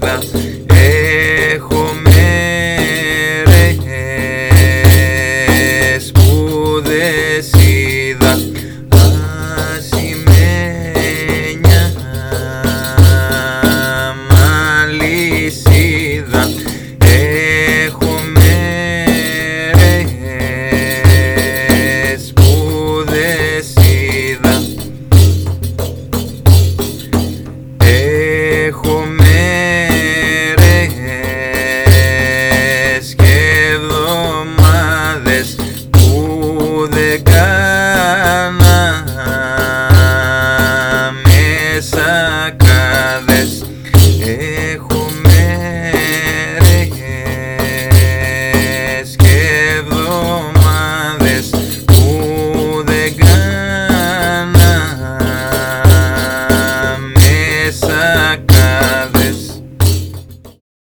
pas.